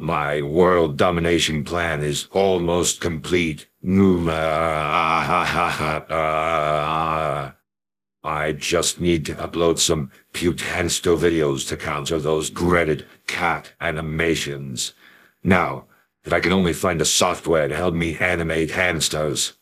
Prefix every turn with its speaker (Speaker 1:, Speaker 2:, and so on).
Speaker 1: My world domination plan is almost complete. I just need to upload some Putansto videos to counter those dreaded cat animations. Now, if I can only find a software to help me animate hamsters.